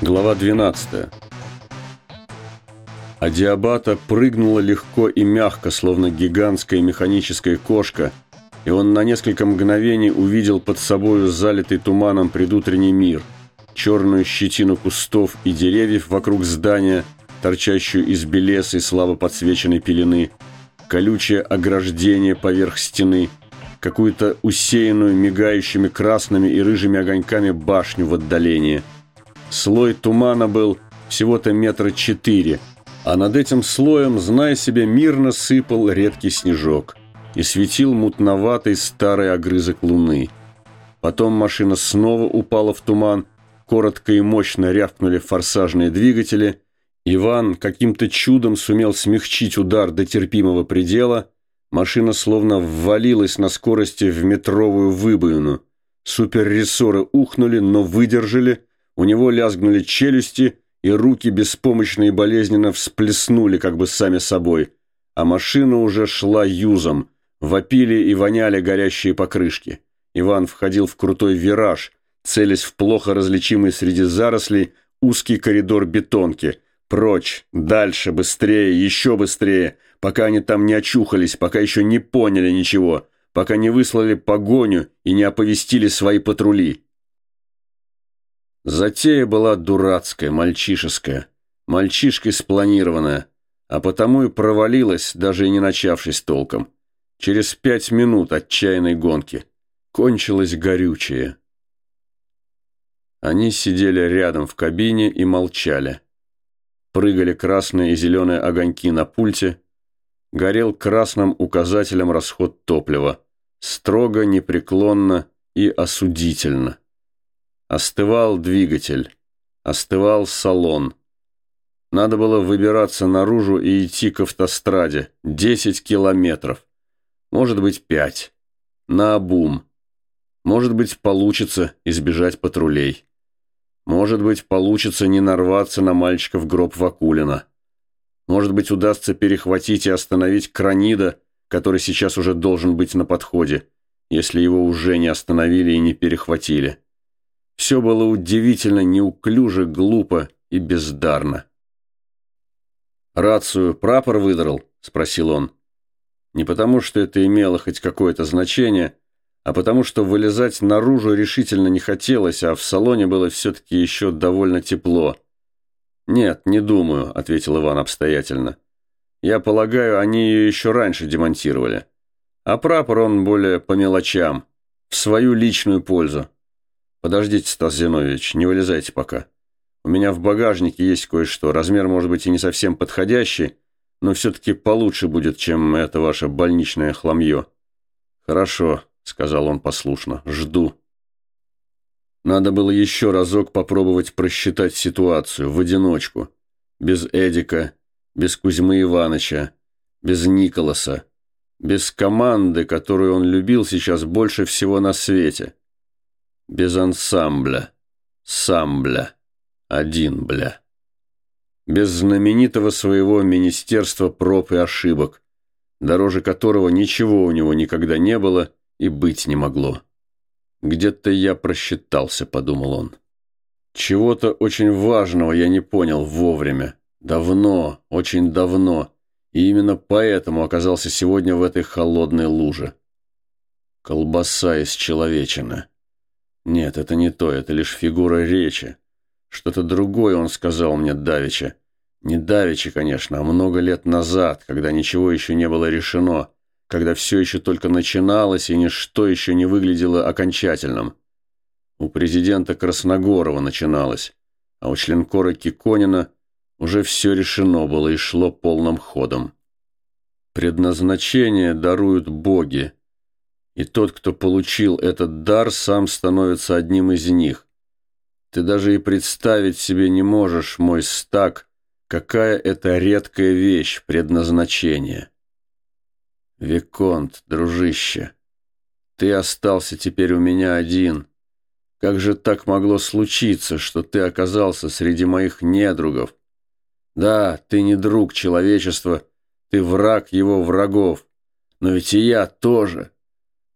Глава 12. Адиабата прыгнула легко и мягко, словно гигантская механическая кошка, и он на несколько мгновений увидел под собою залитый туманом предутренний мир, черную щетину кустов и деревьев вокруг здания, торчащую из белесой слабо подсвеченной пелены, колючее ограждение поверх стены, какую-то усеянную мигающими красными и рыжими огоньками башню в отдалении – Слой тумана был всего-то метра четыре, а над этим слоем, зная себе, мирно сыпал редкий снежок и светил мутноватый старый огрызок луны. Потом машина снова упала в туман, коротко и мощно рявкнули форсажные двигатели. Иван каким-то чудом сумел смягчить удар до терпимого предела. Машина словно ввалилась на скорости в метровую выбоину. Суперрессоры ухнули, но выдержали – у него лязгнули челюсти, и руки беспомощно и болезненно всплеснули как бы сами собой, а машина уже шла юзом, вопили и воняли горящие покрышки. Иван входил в крутой вираж, целясь в плохо различимый среди зарослей узкий коридор бетонки. Прочь, дальше, быстрее, еще быстрее, пока они там не очухались, пока еще не поняли ничего, пока не выслали погоню и не оповестили свои патрули. Затея была дурацкая, мальчишеская, мальчишкой спланированная, а потому и провалилась, даже и не начавшись толком. Через пять минут отчаянной гонки кончилось горючее. Они сидели рядом в кабине и молчали. Прыгали красные и зеленые огоньки на пульте. Горел красным указателем расход топлива. Строго, непреклонно и осудительно. Остывал двигатель, остывал салон. Надо было выбираться наружу и идти к автостраде. Десять километров. Может быть, пять. На обум. Может быть, получится избежать патрулей. Может быть, получится не нарваться на мальчика в гроб Вакулина. Может быть, удастся перехватить и остановить Кранида, который сейчас уже должен быть на подходе, если его уже не остановили и не перехватили. Все было удивительно неуклюже, глупо и бездарно. «Рацию прапор выдрал?» – спросил он. Не потому, что это имело хоть какое-то значение, а потому, что вылезать наружу решительно не хотелось, а в салоне было все-таки еще довольно тепло. «Нет, не думаю», – ответил Иван обстоятельно. «Я полагаю, они ее еще раньше демонтировали. А прапор он более по мелочам, в свою личную пользу. «Подождите, Стас Зинович, не вылезайте пока. У меня в багажнике есть кое-что. Размер может быть и не совсем подходящий, но все-таки получше будет, чем это ваше больничное хламье». «Хорошо», — сказал он послушно, — «жду». Надо было еще разок попробовать просчитать ситуацию в одиночку. Без Эдика, без Кузьмы Ивановича, без Николаса, без команды, которую он любил сейчас больше всего на свете без ансамбля, самбля, один бля. Без знаменитого своего министерства проб и ошибок, дороже которого ничего у него никогда не было и быть не могло. «Где-то я просчитался», — подумал он. «Чего-то очень важного я не понял вовремя. Давно, очень давно, и именно поэтому оказался сегодня в этой холодной луже. Колбаса из человечины». Нет, это не то, это лишь фигура речи. Что-то другое он сказал мне давеча. Не давеча, конечно, а много лет назад, когда ничего еще не было решено, когда все еще только начиналось и ничто еще не выглядело окончательным. У президента Красногорова начиналось, а у членкора Киконина уже все решено было и шло полным ходом. Предназначение даруют боги, и тот, кто получил этот дар, сам становится одним из них. Ты даже и представить себе не можешь, мой стак, какая это редкая вещь, предназначение. Виконт, дружище, ты остался теперь у меня один. Как же так могло случиться, что ты оказался среди моих недругов? Да, ты не друг человечества, ты враг его врагов, но ведь и я тоже.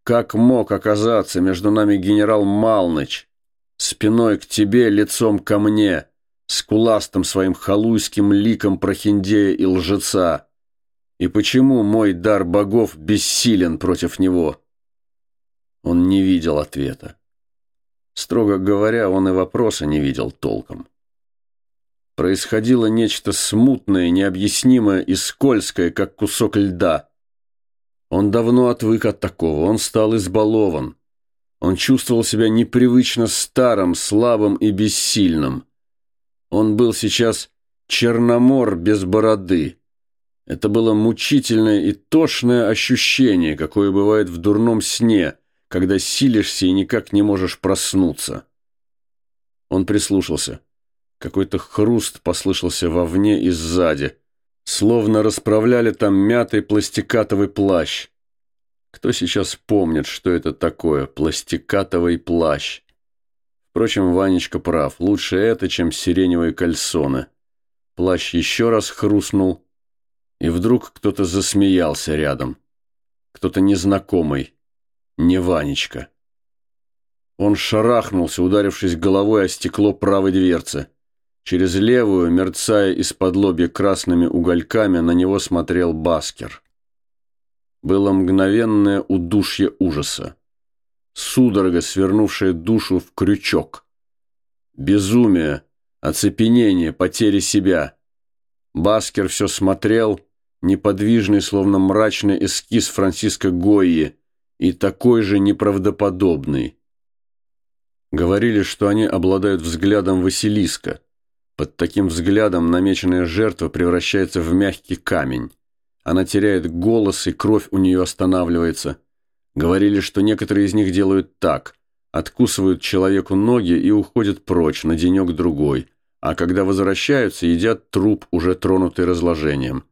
Как мог оказаться между нами генерал Малныч? Спиной к тебе, лицом ко мне. скуластым своим халуйским ликом прохиндея и лжеца. И почему мой дар богов бессилен против него? Он не видел ответа. Строго говоря, он и вопроса не видел толком. Происходило нечто смутное, необъяснимое и скользкое, как кусок льда. Он давно отвык от такого, он стал избалован. Он чувствовал себя непривычно старым, слабым и бессильным. Он был сейчас черномор без бороды. Это было мучительное и тошное ощущение, какое бывает в дурном сне, когда силишься и никак не можешь проснуться. Он прислушался. Какой-то хруст послышался вовне и сзади. Словно расправляли там мятый пластикатовый плащ. Кто сейчас помнит, что это такое пластикатовый плащ? Впрочем, Ванечка прав. Лучше это, чем сиреневые кальсоны. Плащ еще раз хрустнул, и вдруг кто-то засмеялся рядом. Кто-то незнакомый. Не Ванечка. Он шарахнулся, ударившись головой о стекло правой дверцы. Через левую, мерцая из-под лобья красными угольками, на него смотрел Баскер. Было мгновенное удушье ужаса. Судорога, свернувшая душу в крючок. Безумие, оцепенение, потеря себя. Баскер все смотрел, неподвижный, словно мрачный эскиз Франциско Гойи, и такой же неправдоподобный. Говорили, что они обладают взглядом Василиска – под таким взглядом намеченная жертва превращается в мягкий камень. Она теряет голос, и кровь у нее останавливается. Говорили, что некоторые из них делают так. Откусывают человеку ноги и уходят прочь на денек-другой. А когда возвращаются, едят труп, уже тронутый разложением.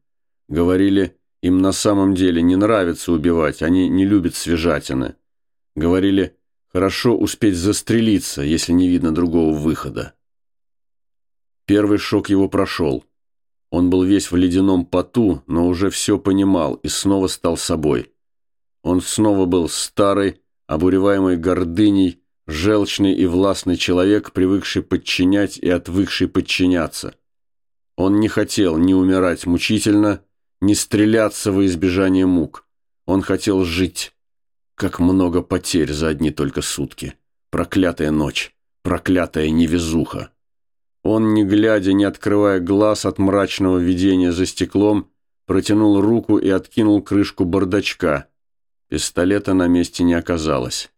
Говорили, им на самом деле не нравится убивать, они не любят свежатины. Говорили, хорошо успеть застрелиться, если не видно другого выхода. Первый шок его прошел. Он был весь в ледяном поту, но уже все понимал и снова стал собой. Он снова был старый, обуреваемый гордыней, желчный и властный человек, привыкший подчинять и отвыкший подчиняться. Он не хотел ни умирать мучительно, ни стреляться во избежание мук. Он хотел жить. Как много потерь за одни только сутки. Проклятая ночь, проклятая невезуха. Он, не глядя, не открывая глаз от мрачного видения за стеклом, протянул руку и откинул крышку бардачка. Пистолета на месте не оказалось.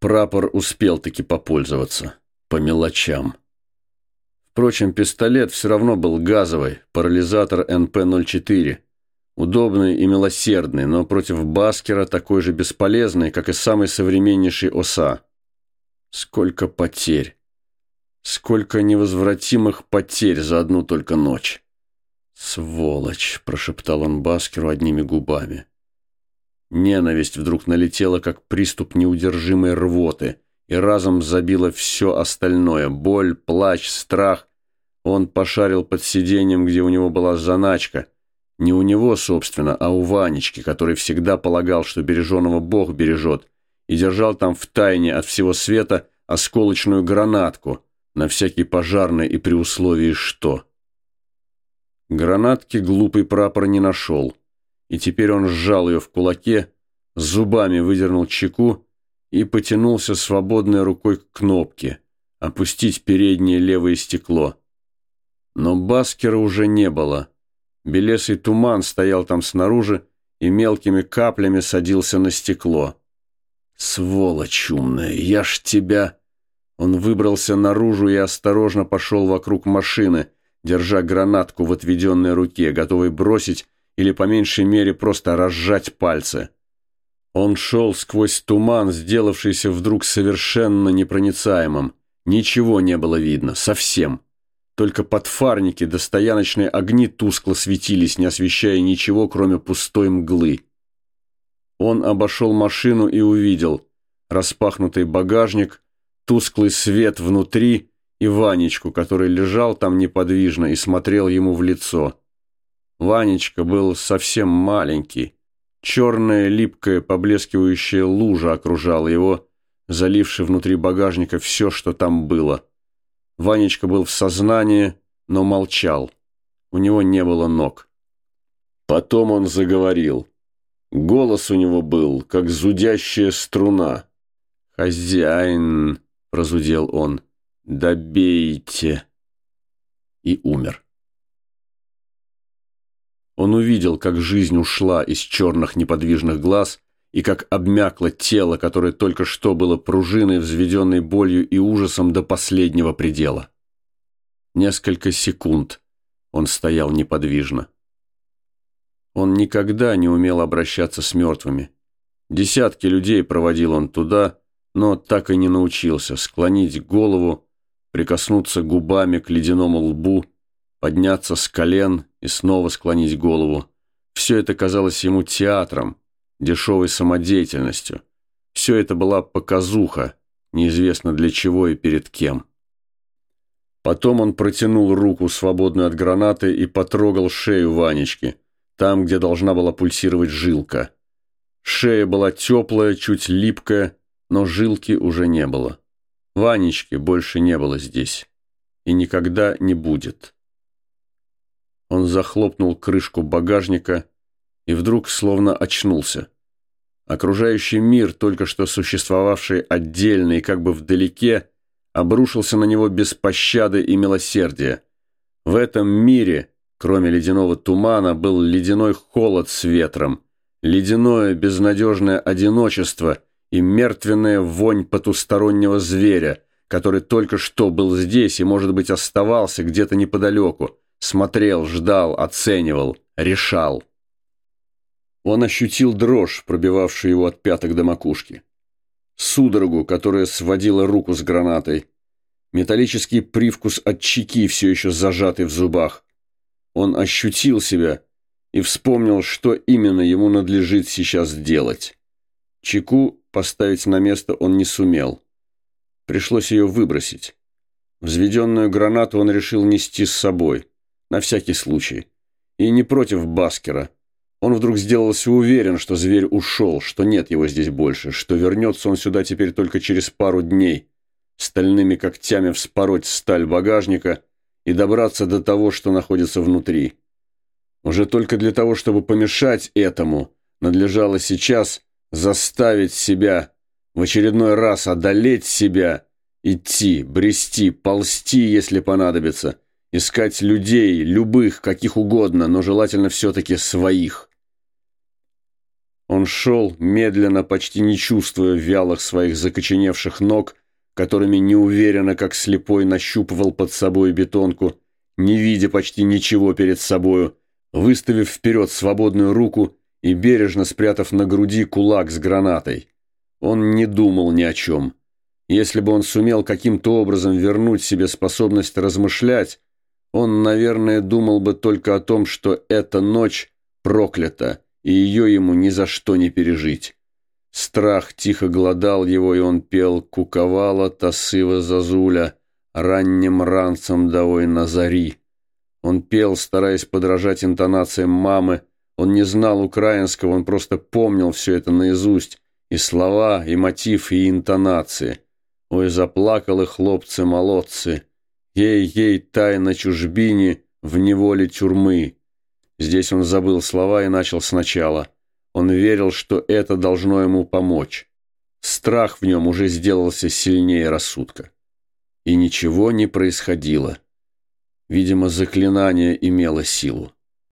Прапор успел таки попользоваться. По мелочам. Впрочем, пистолет все равно был газовый, парализатор НП-04. Удобный и милосердный, но против Баскера такой же бесполезный, как и самый современнейший ОСА. Сколько потерь. Сколько невозвратимых потерь за одну только ночь. «Сволочь!» – прошептал он Баскеру одними губами. Ненависть вдруг налетела, как приступ неудержимой рвоты, и разом забила все остальное – боль, плач, страх. Он пошарил под сиденьем, где у него была заначка. Не у него, собственно, а у Ванечки, который всегда полагал, что береженого Бог бережет, и держал там в тайне от всего света осколочную гранатку – на всякий пожарный и при условии что. Гранатки глупый прапор не нашел, и теперь он сжал ее в кулаке, зубами выдернул чеку и потянулся свободной рукой к кнопке, опустить переднее левое стекло. Но Баскера уже не было. Белесый туман стоял там снаружи и мелкими каплями садился на стекло. «Сволочь умная, я ж тебя...» Он выбрался наружу и осторожно пошел вокруг машины, держа гранатку в отведенной руке, готовый бросить или по меньшей мере просто разжать пальцы. Он шел сквозь туман, сделавшийся вдруг совершенно непроницаемым. Ничего не было видно, совсем. Только подфарники да стояночные огни тускло светились, не освещая ничего, кроме пустой мглы. Он обошел машину и увидел распахнутый багажник – тусклый свет внутри и Ванечку, который лежал там неподвижно и смотрел ему в лицо. Ванечка был совсем маленький. Черная, липкая, поблескивающая лужа окружала его, залившая внутри багажника все, что там было. Ванечка был в сознании, но молчал. У него не было ног. Потом он заговорил. Голос у него был, как зудящая струна. «Хозяин!» — разудел он. «Добейте!» И умер. Он увидел, как жизнь ушла из черных неподвижных глаз и как обмякло тело, которое только что было пружиной, взведенной болью и ужасом до последнего предела. Несколько секунд он стоял неподвижно. Он никогда не умел обращаться с мертвыми. Десятки людей проводил он туда, но так и не научился склонить голову, прикоснуться губами к ледяному лбу, подняться с колен и снова склонить голову. Все это казалось ему театром, дешевой самодеятельностью. Все это была показуха, неизвестно для чего и перед кем. Потом он протянул руку, свободную от гранаты, и потрогал шею Ванечки – там, где должна была пульсировать жилка. Шея была теплая, чуть липкая, но жилки уже не было. Ванечки больше не было здесь. И никогда не будет. Он захлопнул крышку багажника и вдруг словно очнулся. Окружающий мир, только что существовавший отдельно и как бы вдалеке, обрушился на него без пощады и милосердия. В этом мире Кроме ледяного тумана был ледяной холод с ветром, ледяное безнадежное одиночество и мертвенная вонь потустороннего зверя, который только что был здесь и, может быть, оставался где-то неподалеку, смотрел, ждал, оценивал, решал. Он ощутил дрожь, пробивавшую его от пяток до макушки. Судорогу, которая сводила руку с гранатой. Металлический привкус от чеки, все еще зажатый в зубах. Он ощутил себя и вспомнил, что именно ему надлежит сейчас делать. Чеку поставить на место он не сумел. Пришлось ее выбросить. Взведенную гранату он решил нести с собой, на всякий случай. И не против Баскера. Он вдруг сделался уверен, что зверь ушел, что нет его здесь больше, что вернется он сюда теперь только через пару дней, стальными когтями вспороть сталь багажника и добраться до того, что находится внутри. Уже только для того, чтобы помешать этому, надлежало сейчас заставить себя, в очередной раз одолеть себя, идти, брести, ползти, если понадобится, искать людей, любых, каких угодно, но желательно все-таки своих. Он шел, медленно, почти не чувствуя вялых своих закоченевших ног, которыми неуверенно, как слепой, нащупывал под собой бетонку, не видя почти ничего перед собою, выставив вперед свободную руку и бережно спрятав на груди кулак с гранатой. Он не думал ни о чем. Если бы он сумел каким-то образом вернуть себе способность размышлять, он, наверное, думал бы только о том, что эта ночь проклята, и ее ему ни за что не пережить. Страх тихо глодал его, и он пел «Куковала тасыва зазуля, ранним ранцем давой на зари». Он пел, стараясь подражать интонациям мамы. Он не знал украинского, он просто помнил все это наизусть. И слова, и мотив, и интонации. Ой, заплакалы хлопцы-молодцы. Ей-ей, тайна чужбине, в неволе тюрьмы. Здесь он забыл слова и начал сначала. Он верил, что это должно ему помочь. Страх в нем уже сделался сильнее рассудка. И ничего не происходило. Видимо, заклинание имело силу.